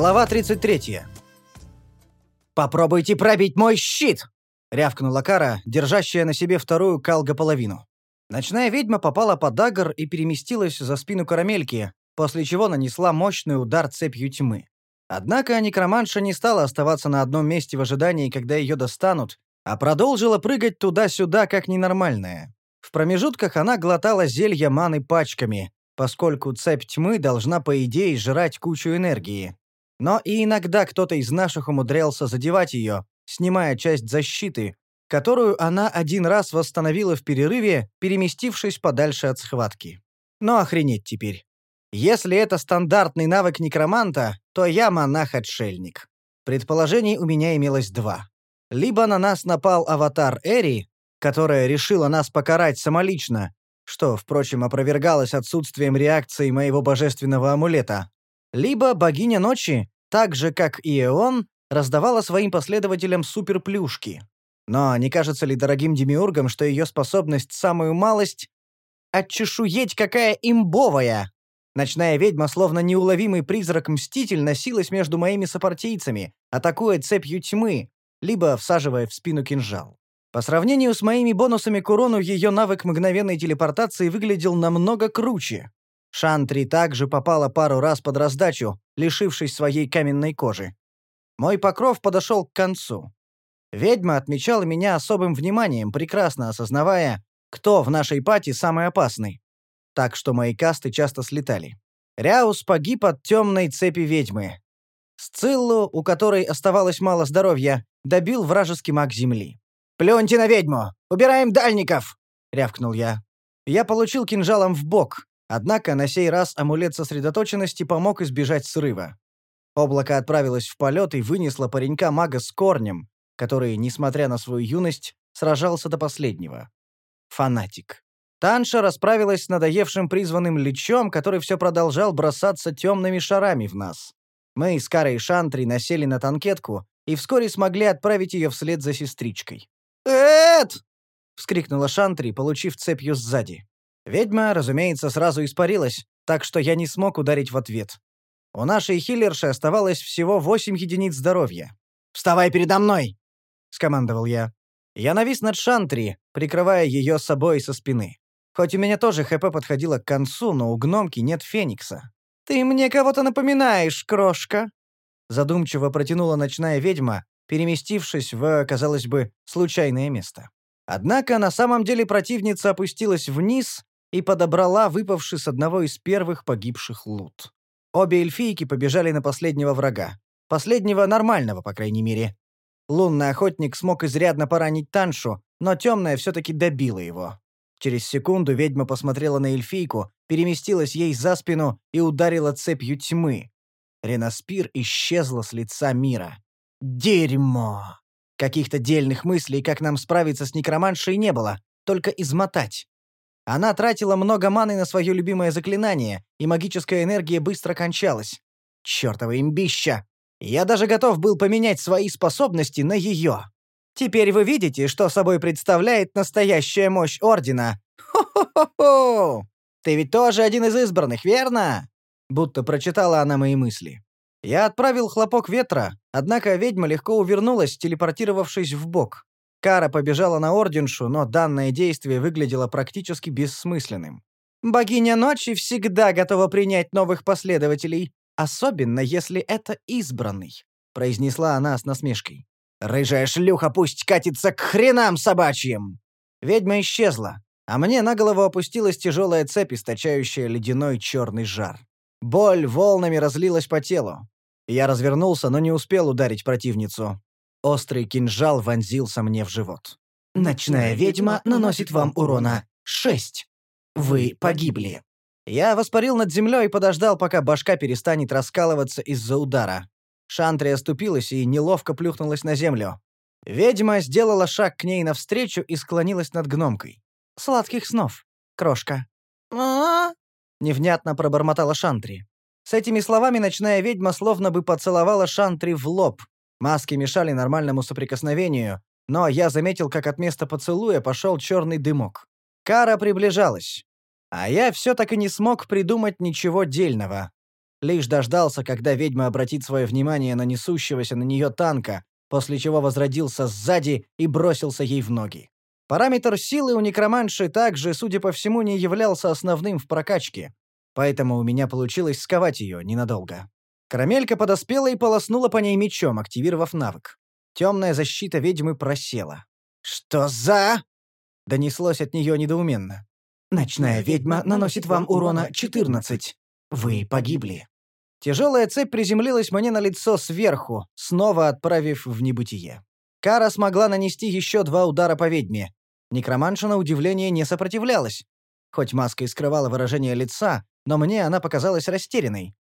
Глава 33. «Попробуйте пробить мой щит!» — рявкнула Кара, держащая на себе вторую калго-половину. Ночная ведьма попала под дагр и переместилась за спину карамельки, после чего нанесла мощный удар цепью тьмы. Однако некроманша не стала оставаться на одном месте в ожидании, когда ее достанут, а продолжила прыгать туда-сюда, как ненормальная. В промежутках она глотала зелья маны пачками, поскольку цепь тьмы должна, по идее, жрать кучу энергии. Но и иногда кто-то из наших умудрялся задевать ее, снимая часть защиты, которую она один раз восстановила в перерыве, переместившись подальше от схватки. Но охренеть теперь. Если это стандартный навык некроманта, то я монах-отшельник. Предположений у меня имелось два. Либо на нас напал аватар Эри, которая решила нас покарать самолично, что, впрочем, опровергалось отсутствием реакции моего божественного амулета, либо богиня ночи, так же, как и Эон, раздавала своим последователям суперплюшки. Но не кажется ли дорогим демиургам, что ее способность самую малость «Отчешуеть какая имбовая!» Ночная ведьма, словно неуловимый призрак-мститель, носилась между моими сопартийцами, атакуя цепью тьмы, либо всаживая в спину кинжал. По сравнению с моими бонусами к урону, ее навык мгновенной телепортации выглядел намного круче. Шантри также попала пару раз под раздачу, лишившись своей каменной кожи. Мой покров подошел к концу. Ведьма отмечала меня особым вниманием, прекрасно осознавая, кто в нашей пати самый опасный. Так что мои касты часто слетали. Ряус погиб от темной цепи ведьмы. Сциллу, у которой оставалось мало здоровья, добил вражеский маг земли. «Плюньте на ведьму! Убираем дальников!» — рявкнул я. Я получил кинжалом в бок, Однако на сей раз амулет сосредоточенности помог избежать срыва. Облако отправилось в полет и вынесло паренька-мага с корнем, который, несмотря на свою юность, сражался до последнего. Фанатик. Танша расправилась с надоевшим призванным лечом, который все продолжал бросаться темными шарами в нас. Мы с Карой и Шантри насели на танкетку и вскоре смогли отправить ее вслед за сестричкой. «Эд!» — вскрикнула Шантри, получив цепью сзади. Ведьма, разумеется, сразу испарилась, так что я не смог ударить в ответ. У нашей хиллерши оставалось всего восемь единиц здоровья. «Вставай передо мной!» — скомандовал я. Я навис над Шантри, прикрывая ее собой со спины. Хоть у меня тоже ХП подходило к концу, но у гномки нет феникса. «Ты мне кого-то напоминаешь, крошка!» Задумчиво протянула ночная ведьма, переместившись в, казалось бы, случайное место. Однако на самом деле противница опустилась вниз и подобрала выпавший с одного из первых погибших лут. Обе эльфийки побежали на последнего врага. Последнего нормального, по крайней мере. Лунный охотник смог изрядно поранить Таншу, но темная все-таки добила его. Через секунду ведьма посмотрела на эльфийку, переместилась ей за спину и ударила цепью тьмы. Ренаспир исчезла с лица мира. Дерьмо! Каких-то дельных мыслей, как нам справиться с некроманшей, не было, только измотать. Она тратила много маны на свое любимое заклинание, и магическая энергия быстро кончалась. Чёртова имбища! Я даже готов был поменять свои способности на ее. Теперь вы видите, что собой представляет настоящая мощь Ордена. Хо-хо-хо-хо! Ты ведь тоже один из избранных, верно? Будто прочитала она мои мысли. Я отправил хлопок ветра, однако ведьма легко увернулась, телепортировавшись в бок. Кара побежала на Орденшу, но данное действие выглядело практически бессмысленным. «Богиня ночи всегда готова принять новых последователей, особенно если это избранный», — произнесла она с насмешкой. «Рыжая шлюха пусть катится к хренам собачьим!» Ведьма исчезла, а мне на голову опустилась тяжелая цепь, источающая ледяной черный жар. Боль волнами разлилась по телу. Я развернулся, но не успел ударить противницу. Острый кинжал вонзился мне в живот. «Ночная ведьма наносит вам урона шесть. Вы погибли». Я воспарил над землей и подождал, пока башка перестанет раскалываться из-за удара. Шантри оступилась и неловко плюхнулась на землю. Ведьма сделала шаг к ней навстречу и склонилась над гномкой. «Сладких снов, крошка». а Невнятно пробормотала Шантри. С этими словами ночная ведьма словно бы поцеловала Шантри в лоб, Маски мешали нормальному соприкосновению, но я заметил, как от места поцелуя пошел черный дымок. Кара приближалась. А я все так и не смог придумать ничего дельного. лишь дождался, когда ведьма обратит свое внимание на несущегося на нее танка, после чего возродился сзади и бросился ей в ноги. Параметр силы у некроманши также, судя по всему, не являлся основным в прокачке, поэтому у меня получилось сковать ее ненадолго. Карамелька подоспела и полоснула по ней мечом, активировав навык. Темная защита ведьмы просела. «Что за...» — донеслось от нее недоуменно. «Ночная ведьма наносит вам урона 14. Вы погибли». Тяжелая цепь приземлилась мне на лицо сверху, снова отправив в небытие. Кара смогла нанести еще два удара по ведьме. Некроманша, на удивление, не сопротивлялась. Хоть маска и скрывала выражение лица, но мне она показалась растерянной.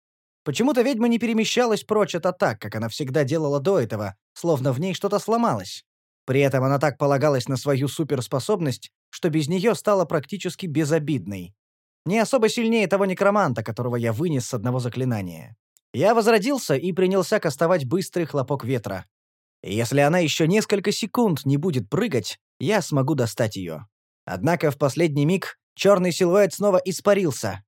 Почему-то ведьма не перемещалась прочь от атак, как она всегда делала до этого, словно в ней что-то сломалось. При этом она так полагалась на свою суперспособность, что без нее стала практически безобидной. Не особо сильнее того некроманта, которого я вынес с одного заклинания. Я возродился и принялся кастовать быстрый хлопок ветра. Если она еще несколько секунд не будет прыгать, я смогу достать ее. Однако в последний миг черный силуэт снова испарился,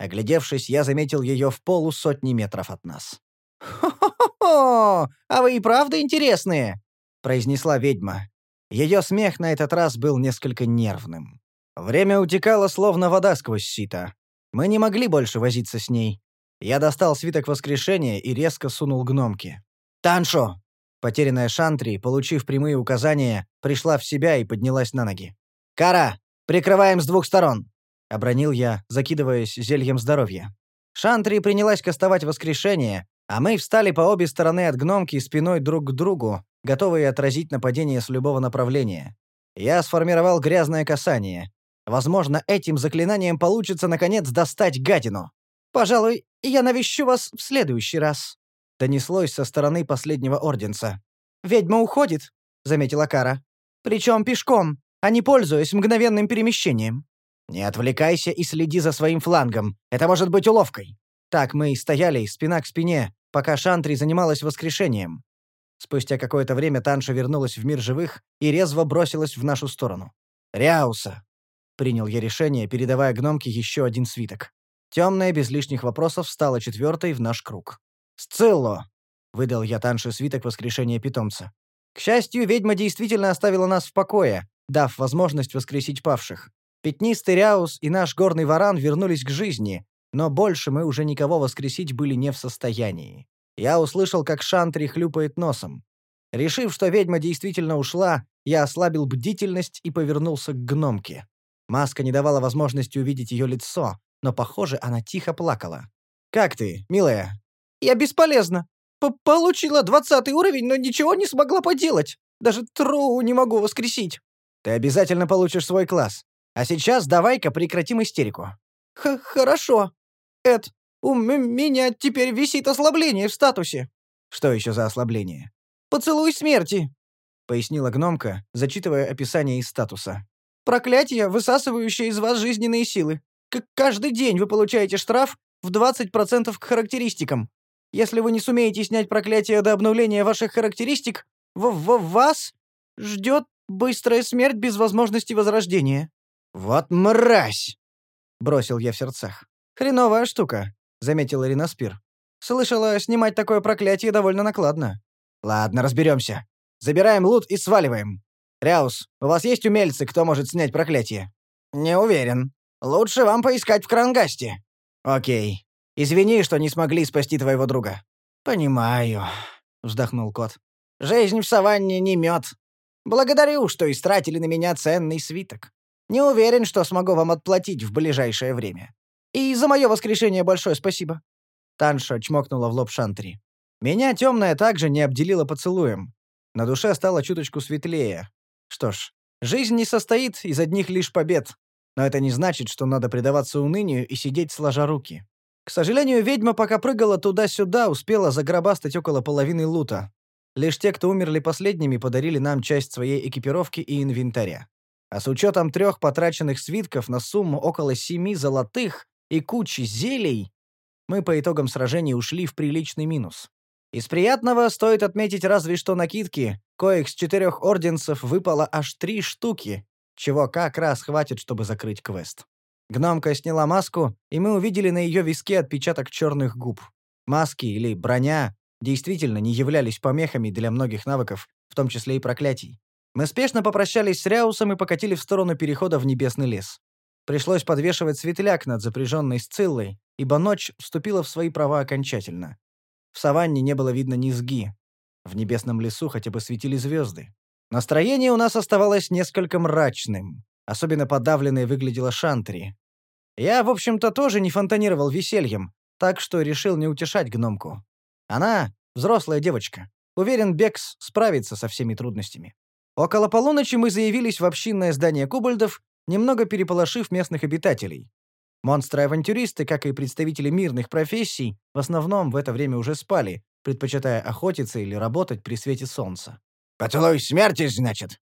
Оглядевшись, я заметил ее в полусотни метров от нас. «Хо-хо-хо! А вы и правда интересные!» — произнесла ведьма. Ее смех на этот раз был несколько нервным. Время утекало, словно вода сквозь сито. Мы не могли больше возиться с ней. Я достал свиток воскрешения и резко сунул гномке. «Таншо!» Потерянная Шантри, получив прямые указания, пришла в себя и поднялась на ноги. «Кара, прикрываем с двух сторон!» — обронил я, закидываясь зельем здоровья. Шантри принялась кастовать воскрешение, а мы встали по обе стороны от гномки спиной друг к другу, готовые отразить нападение с любого направления. Я сформировал грязное касание. Возможно, этим заклинанием получится, наконец, достать гадину. «Пожалуй, я навещу вас в следующий раз», — донеслось со стороны последнего орденца. «Ведьма уходит», — заметила Кара. «Причем пешком, а не пользуясь мгновенным перемещением». «Не отвлекайся и следи за своим флангом. Это может быть уловкой». Так мы и стояли, спина к спине, пока Шантри занималась воскрешением. Спустя какое-то время Танша вернулась в мир живых и резво бросилась в нашу сторону. «Ряуса!» — принял я решение, передавая гномке еще один свиток. Темная, без лишних вопросов, стала четвертой в наш круг. «Сцилло!» — выдал я Танше свиток воскрешения питомца. К счастью, ведьма действительно оставила нас в покое, дав возможность воскресить павших. Пятнистый Ряус и наш горный варан вернулись к жизни, но больше мы уже никого воскресить были не в состоянии. Я услышал, как Шантри хлюпает носом. Решив, что ведьма действительно ушла, я ослабил бдительность и повернулся к гномке. Маска не давала возможности увидеть ее лицо, но, похоже, она тихо плакала. «Как ты, милая?» «Я бесполезна. П Получила двадцатый уровень, но ничего не смогла поделать. Даже Тру не могу воскресить». «Ты обязательно получишь свой класс. А сейчас давай-ка прекратим истерику». Х «Хорошо. Эд, у меня теперь висит ослабление в статусе». «Что еще за ослабление?» «Поцелуй смерти», — пояснила гномка, зачитывая описание из статуса. «Проклятие, высасывающее из вас жизненные силы. К каждый день вы получаете штраф в 20% к характеристикам. Если вы не сумеете снять проклятие до обновления ваших характеристик, в, в вас ждет быстрая смерть без возможности возрождения. «Вот мразь!» — бросил я в сердцах. «Хреновая штука», — заметила Ринаспир. «Слышала, снимать такое проклятие довольно накладно». «Ладно, разберемся. Забираем лут и сваливаем. Ряус, у вас есть умельцы, кто может снять проклятие?» «Не уверен. Лучше вам поискать в Крангасте». «Окей. Извини, что не смогли спасти твоего друга». «Понимаю», — вздохнул кот. «Жизнь в саванне не мед. Благодарю, что истратили на меня ценный свиток. Не уверен, что смогу вам отплатить в ближайшее время. И за мое воскрешение большое спасибо». Танша чмокнула в лоб Шантри. Меня темная также не обделила поцелуем. На душе стало чуточку светлее. Что ж, жизнь не состоит из одних лишь побед. Но это не значит, что надо предаваться унынию и сидеть сложа руки. К сожалению, ведьма, пока прыгала туда-сюда, успела загробастать около половины лута. Лишь те, кто умерли последними, подарили нам часть своей экипировки и инвентаря. А с учетом трех потраченных свитков на сумму около семи золотых и кучи зелий, мы по итогам сражений ушли в приличный минус. Из приятного стоит отметить разве что накидки, коих с четырех орденцев выпало аж три штуки, чего как раз хватит, чтобы закрыть квест. Гномка сняла маску, и мы увидели на ее виске отпечаток черных губ. Маски или броня действительно не являлись помехами для многих навыков, в том числе и проклятий. Мы спешно попрощались с Ряусом и покатили в сторону перехода в небесный лес. Пришлось подвешивать светляк над запряженной Сциллой, ибо ночь вступила в свои права окончательно. В саванне не было видно низги. В небесном лесу хотя бы светили звезды. Настроение у нас оставалось несколько мрачным. Особенно подавленной выглядела Шантри. Я, в общем-то, тоже не фонтанировал весельем, так что решил не утешать гномку. Она — взрослая девочка. Уверен, Бекс справится со всеми трудностями. Около полуночи мы заявились в общинное здание кобальдов, немного переполошив местных обитателей. Монстры-авантюристы, как и представители мирных профессий, в основном в это время уже спали, предпочитая охотиться или работать при свете солнца. «Поцелуй смерти, значит?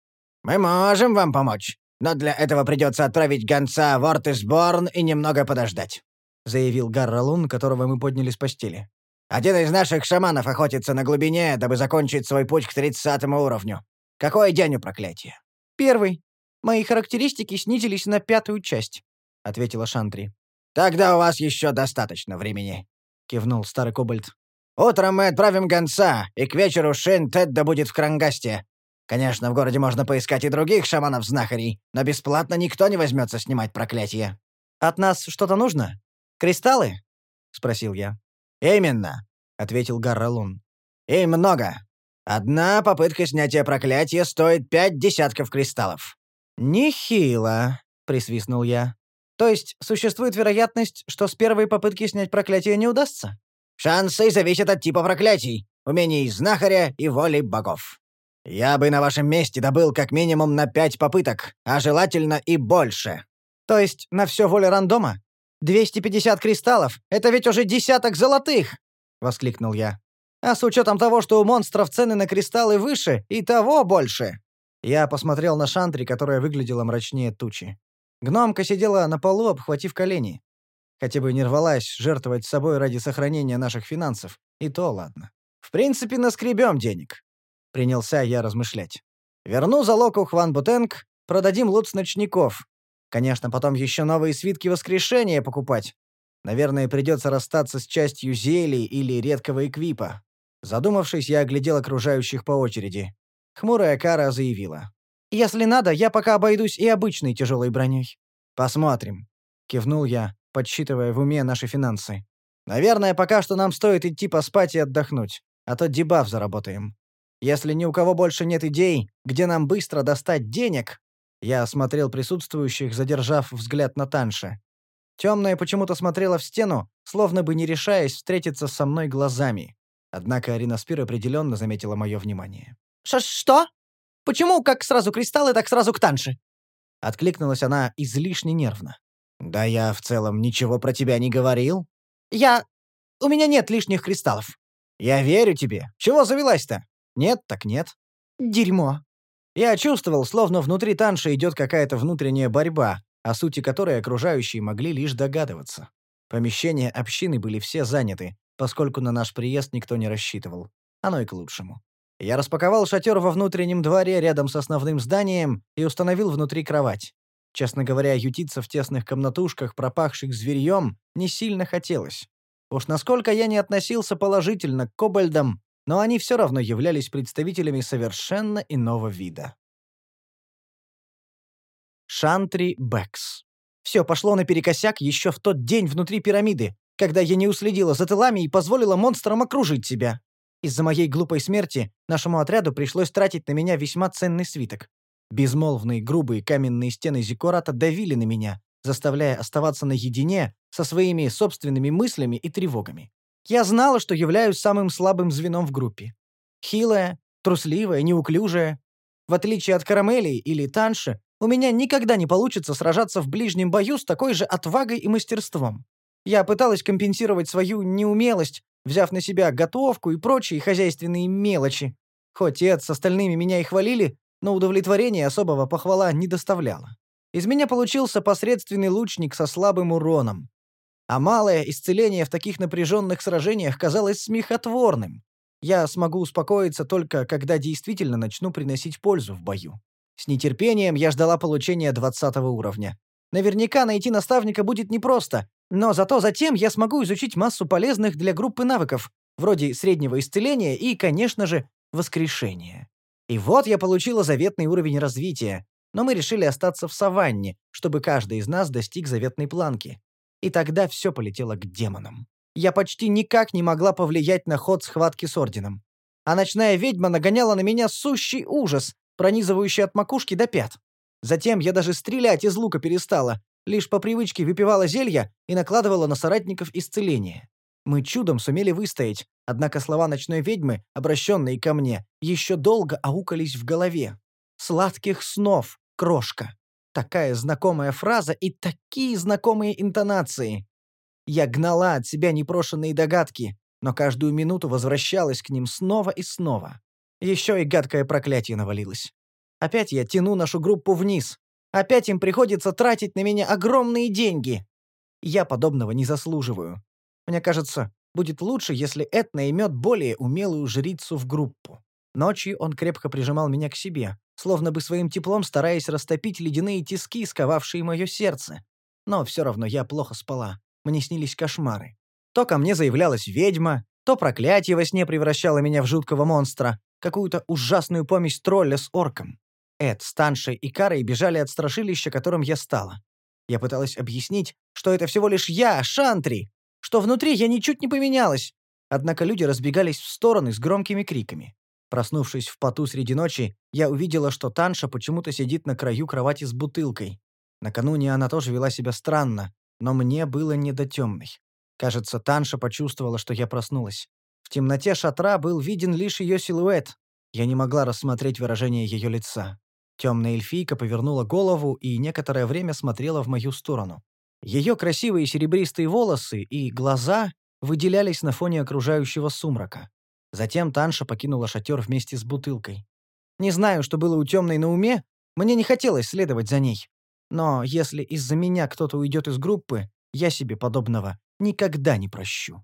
Мы можем вам помочь. Но для этого придется отправить гонца в Ортесборн и немного подождать», — заявил Гарралун, которого мы подняли с постели. «Один из наших шаманов охотится на глубине, дабы закончить свой путь к тридцатому уровню. Какой день у проклятия?» «Первый. Мои характеристики снизились на пятую часть», — ответила Шантри. «Тогда у вас еще достаточно времени», — кивнул старый кобальт. «Утром мы отправим гонца, и к вечеру Шин Тедда будет в Крангасте. Конечно, в городе можно поискать и других шаманов-знахарей, но бесплатно никто не возьмется снимать проклятие». «От нас что-то нужно? Кристаллы?» — спросил я. «Именно», — ответил Гарралун. «И много. Одна попытка снятия проклятия стоит пять десятков кристаллов». «Нехило», — присвистнул я. «То есть существует вероятность, что с первой попытки снять проклятие не удастся?» «Шансы зависят от типа проклятий, умений знахаря и воли богов». Я бы на вашем месте добыл как минимум на пять попыток, а желательно и больше. То есть на все воля рандома? 250 кристаллов — это ведь уже десяток золотых!» — воскликнул я. «А с учетом того, что у монстров цены на кристаллы выше, и того больше!» Я посмотрел на Шантри, которая выглядела мрачнее тучи. Гномка сидела на полу, обхватив колени. Хотя бы не рвалась жертвовать собой ради сохранения наших финансов. И то ладно. В принципе, наскребем денег. Принялся я размышлять. Верну залог у Хван Бутенг, продадим лут с ночников. Конечно, потом еще новые свитки воскрешения покупать. Наверное, придется расстаться с частью зелий или редкого эквипа. Задумавшись, я оглядел окружающих по очереди. Хмурая Кара заявила. «Если надо, я пока обойдусь и обычной тяжелой броней». «Посмотрим», — кивнул я, подсчитывая в уме наши финансы. «Наверное, пока что нам стоит идти поспать и отдохнуть, а то дебаф заработаем. Если ни у кого больше нет идей, где нам быстро достать денег...» Я осмотрел присутствующих, задержав взгляд на Танше. Темная почему-то смотрела в стену, словно бы не решаясь встретиться со мной глазами. Однако Арина Спир определенно заметила мое внимание. Ш «Что? Почему как сразу кристаллы, так сразу к Танше?» Откликнулась она излишне нервно. «Да я в целом ничего про тебя не говорил». «Я... У меня нет лишних кристаллов». «Я верю тебе. Чего завелась-то?» Нет, так нет. Дерьмо. Я чувствовал, словно внутри Танши идет какая-то внутренняя борьба, о сути которой окружающие могли лишь догадываться. Помещения общины были все заняты, поскольку на наш приезд никто не рассчитывал. Оно и к лучшему. Я распаковал шатер во внутреннем дворе рядом с основным зданием и установил внутри кровать. Честно говоря, ютиться в тесных комнатушках, пропахших зверьем, не сильно хотелось. Уж насколько я не относился положительно к кобальдам, но они все равно являлись представителями совершенно иного вида. Шантри Бэкс. Все пошло наперекосяк еще в тот день внутри пирамиды, когда я не уследила за тылами и позволила монстрам окружить себя. Из-за моей глупой смерти нашему отряду пришлось тратить на меня весьма ценный свиток. Безмолвные грубые каменные стены Зиккурата давили на меня, заставляя оставаться наедине со своими собственными мыслями и тревогами. Я знала, что являюсь самым слабым звеном в группе. Хилая, трусливая, неуклюжая. В отличие от Карамели или Танши, у меня никогда не получится сражаться в ближнем бою с такой же отвагой и мастерством. Я пыталась компенсировать свою неумелость, взяв на себя готовку и прочие хозяйственные мелочи. Хоть Эд с остальными меня и хвалили, но удовлетворения особого похвала не доставляло. Из меня получился посредственный лучник со слабым уроном а малое исцеление в таких напряженных сражениях казалось смехотворным. Я смогу успокоиться только, когда действительно начну приносить пользу в бою. С нетерпением я ждала получения 20 уровня. Наверняка найти наставника будет непросто, но зато затем я смогу изучить массу полезных для группы навыков, вроде среднего исцеления и, конечно же, воскрешения. И вот я получила заветный уровень развития, но мы решили остаться в саванне, чтобы каждый из нас достиг заветной планки. И тогда все полетело к демонам. Я почти никак не могла повлиять на ход схватки с Орденом. А ночная ведьма нагоняла на меня сущий ужас, пронизывающий от макушки до пят. Затем я даже стрелять из лука перестала, лишь по привычке выпивала зелья и накладывала на соратников исцеление. Мы чудом сумели выстоять, однако слова ночной ведьмы, обращенные ко мне, еще долго аукались в голове. «Сладких снов, крошка». Такая знакомая фраза и такие знакомые интонации. Я гнала от себя непрошенные догадки, но каждую минуту возвращалась к ним снова и снова. Еще и гадкое проклятие навалилось. Опять я тяну нашу группу вниз. Опять им приходится тратить на меня огромные деньги. Я подобного не заслуживаю. Мне кажется, будет лучше, если Эд наймет более умелую жрицу в группу. Ночью он крепко прижимал меня к себе, словно бы своим теплом стараясь растопить ледяные тиски, сковавшие мое сердце. Но все равно я плохо спала. Мне снились кошмары. То ко мне заявлялась ведьма, то проклятие во сне превращало меня в жуткого монстра, какую-то ужасную помесь тролля с орком. Эд с Таншей и Карой бежали от страшилища, которым я стала. Я пыталась объяснить, что это всего лишь я, Шантри, что внутри я ничуть не поменялась. Однако люди разбегались в стороны с громкими криками. Проснувшись в поту среди ночи, я увидела, что Танша почему-то сидит на краю кровати с бутылкой. Накануне она тоже вела себя странно, но мне было не до темной. Кажется, Танша почувствовала, что я проснулась. В темноте шатра был виден лишь ее силуэт. Я не могла рассмотреть выражение ее лица. Темная эльфийка повернула голову и некоторое время смотрела в мою сторону. Ее красивые серебристые волосы и глаза выделялись на фоне окружающего сумрака. Затем Танша покинула шатер вместе с бутылкой. Не знаю, что было у темной на уме, мне не хотелось следовать за ней. Но если из-за меня кто-то уйдет из группы, я себе подобного никогда не прощу.